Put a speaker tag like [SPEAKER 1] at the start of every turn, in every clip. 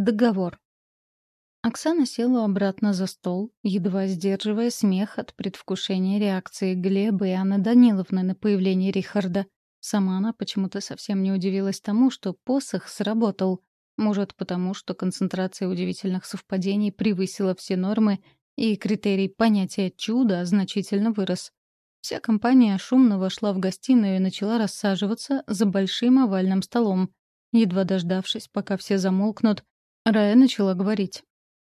[SPEAKER 1] Договор. Оксана села обратно за стол, едва сдерживая смех от предвкушения реакции Глеба и Анны Даниловны на появление Рихарда. Сама она почему-то совсем не удивилась тому, что посох сработал. Может, потому что концентрация удивительных совпадений превысила все нормы, и критерий понятия «чудо» значительно вырос. Вся компания шумно вошла в гостиную и начала рассаживаться за большим овальным столом. Едва дождавшись, пока все замолкнут, Рая начала говорить.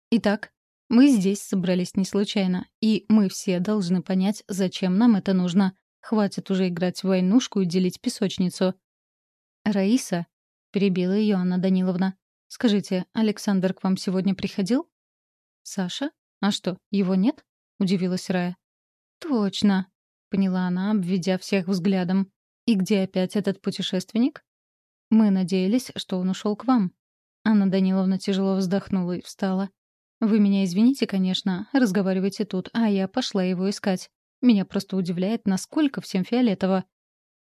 [SPEAKER 1] «Итак, мы здесь собрались не случайно, и мы все должны понять, зачем нам это нужно. Хватит уже играть в войнушку и делить песочницу». «Раиса», — перебила ее Анна Даниловна, — «скажите, Александр к вам сегодня приходил?» «Саша? А что, его нет?» — удивилась Рая. «Точно», — поняла она, обведя всех взглядом. «И где опять этот путешественник?» «Мы надеялись, что он ушел к вам», Анна Даниловна тяжело вздохнула и встала. «Вы меня извините, конечно, разговаривайте тут, а я пошла его искать. Меня просто удивляет, насколько всем фиолетово».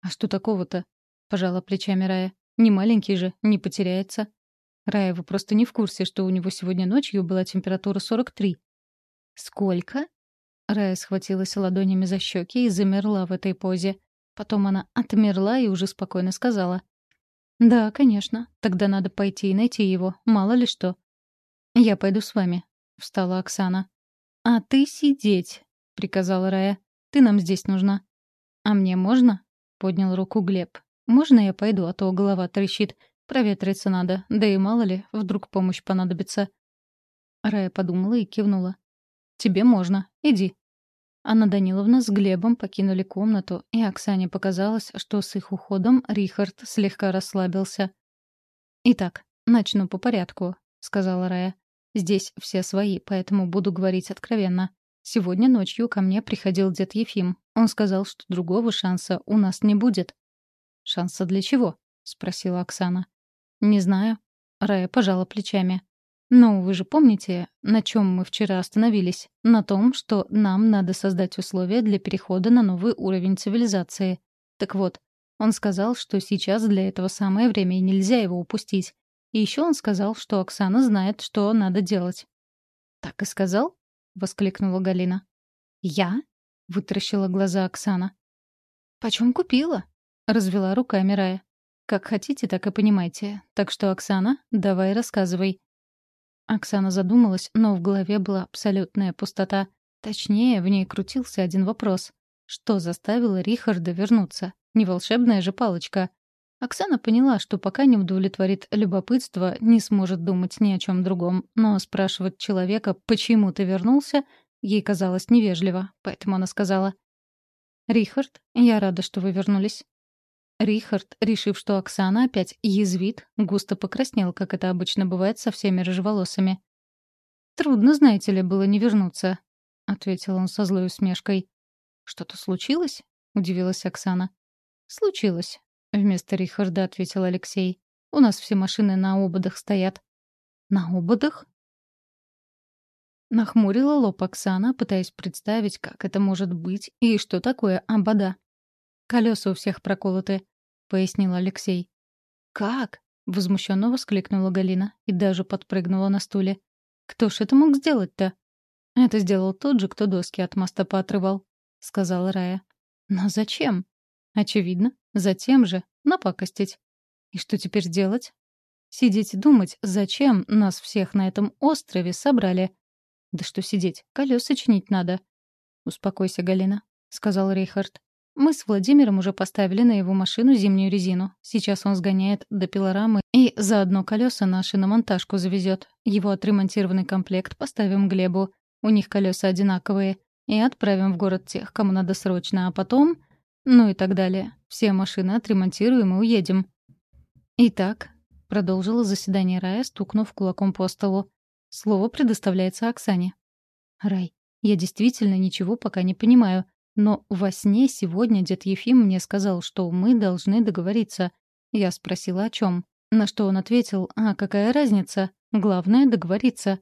[SPEAKER 1] «А что такого-то?» — пожала плечами Рая. «Не маленький же, не потеряется». «Рая, вы просто не в курсе, что у него сегодня ночью была температура 43». «Сколько?» Рая схватилась ладонями за щеки и замерла в этой позе. Потом она отмерла и уже спокойно сказала. «Да, конечно. Тогда надо пойти и найти его. Мало ли что». «Я пойду с вами», — встала Оксана. «А ты сидеть», — приказала Рая. «Ты нам здесь нужна». «А мне можно?» — поднял руку Глеб. «Можно я пойду, а то голова трещит. Проветриться надо, да и мало ли, вдруг помощь понадобится». Рая подумала и кивнула. «Тебе можно. Иди». Анна Даниловна с Глебом покинули комнату, и Оксане показалось, что с их уходом Рихард слегка расслабился. «Итак, начну по порядку», — сказала Рая. «Здесь все свои, поэтому буду говорить откровенно. Сегодня ночью ко мне приходил дед Ефим. Он сказал, что другого шанса у нас не будет». «Шанса для чего?» — спросила Оксана. «Не знаю». Рая пожала плечами. «Ну, вы же помните, на чем мы вчера остановились? На том, что нам надо создать условия для перехода на новый уровень цивилизации. Так вот, он сказал, что сейчас для этого самое время и нельзя его упустить. И еще он сказал, что Оксана знает, что надо делать». «Так и сказал?» — воскликнула Галина. «Я?» — вытаращила глаза Оксана. «Почем купила?» — развела руками Рая. «Как хотите, так и понимайте. Так что, Оксана, давай рассказывай». Оксана задумалась, но в голове была абсолютная пустота. Точнее, в ней крутился один вопрос. Что заставило Рихарда вернуться? Не волшебная же палочка. Оксана поняла, что пока не удовлетворит любопытство, не сможет думать ни о чем другом, но спрашивать человека, почему ты вернулся, ей казалось невежливо, поэтому она сказала. «Рихард, я рада, что вы вернулись. Рихард, решив, что Оксана опять язвит, густо покраснел, как это обычно бывает со всеми рыжеволосыми. «Трудно, знаете ли, было не вернуться», — ответил он со злой усмешкой. «Что-то случилось?» — удивилась Оксана. «Случилось», — вместо Рихарда ответил Алексей. «У нас все машины на ободах стоят». «На ободах?» Нахмурила лоб Оксана, пытаясь представить, как это может быть и что такое обода. «Колеса у всех проколоты», — пояснил Алексей. «Как?» — возмущенно воскликнула Галина и даже подпрыгнула на стуле. «Кто ж это мог сделать-то?» «Это сделал тот же, кто доски от моста поотрывал», — сказала Рая. «Но зачем?» «Очевидно. Затем же. Напакостить. И что теперь делать?» «Сидеть и думать, зачем нас всех на этом острове собрали?» «Да что сидеть? Колеса чинить надо». «Успокойся, Галина», — сказал Рейхард. Мы с Владимиром уже поставили на его машину зимнюю резину. Сейчас он сгоняет до пилорамы и заодно колеса на шиномонтажку завезет. Его отремонтированный комплект поставим Глебу. У них колеса одинаковые. И отправим в город тех, кому надо срочно, а потом... Ну и так далее. Все машины отремонтируем и уедем. Итак, продолжила заседание Рая, стукнув кулаком по столу. Слово предоставляется Оксане. Рай, я действительно ничего пока не понимаю. Но во сне сегодня дед Ефим мне сказал, что мы должны договориться. Я спросила, о чем. На что он ответил, а какая разница? Главное — договориться.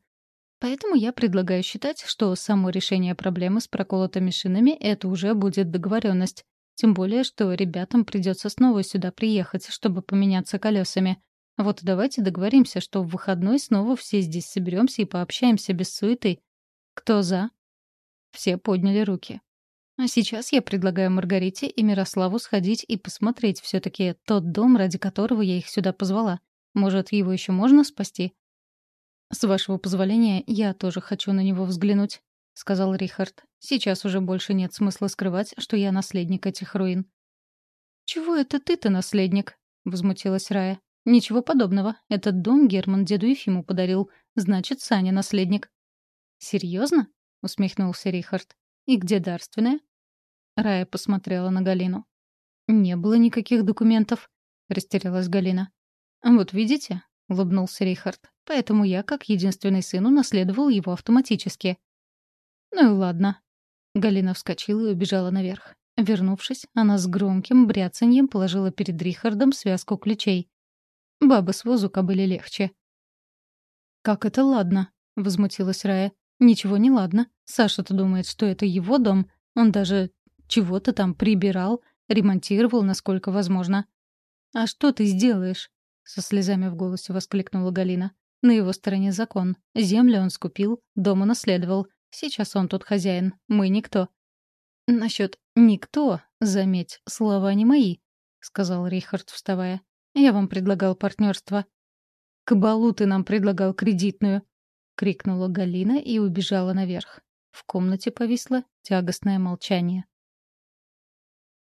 [SPEAKER 1] Поэтому я предлагаю считать, что само решение проблемы с проколотыми шинами — это уже будет договоренность. Тем более, что ребятам придется снова сюда приехать, чтобы поменяться колесами. Вот давайте договоримся, что в выходной снова все здесь соберемся и пообщаемся без суеты. Кто за?» Все подняли руки. А сейчас я предлагаю Маргарите и Мирославу сходить и посмотреть все таки тот дом, ради которого я их сюда позвала. Может, его еще можно спасти? «С вашего позволения, я тоже хочу на него взглянуть», — сказал Рихард. «Сейчас уже больше нет смысла скрывать, что я наследник этих руин». «Чего это ты-то наследник?» — возмутилась Рая. «Ничего подобного. Этот дом Герман деду Ефиму подарил. Значит, Саня наследник». «Серьезно?» — усмехнулся Рихард. «И где дарственная?» Рая посмотрела на Галину. «Не было никаких документов», — растерялась Галина. «Вот видите?» — улыбнулся Рихард. «Поэтому я, как единственный сын, унаследовал его автоматически». «Ну и ладно». Галина вскочила и убежала наверх. Вернувшись, она с громким бряцаньем положила перед Рихардом связку ключей. Бабы с возу кобыли легче. «Как это ладно?» — возмутилась Рая. «Ничего не ладно. Саша-то думает, что это его дом. Он даже чего-то там прибирал, ремонтировал, насколько возможно. «А что ты сделаешь?» — со слезами в голосе воскликнула Галина. «На его стороне закон. Землю он скупил, дом унаследовал. Сейчас он тут хозяин. Мы никто». «Насчет «никто», заметь, слова не мои», — сказал Рихард, вставая. «Я вам предлагал партнерство». «К балу ты нам предлагал кредитную», — крикнула Галина и убежала наверх. В комнате повисло тягостное молчание.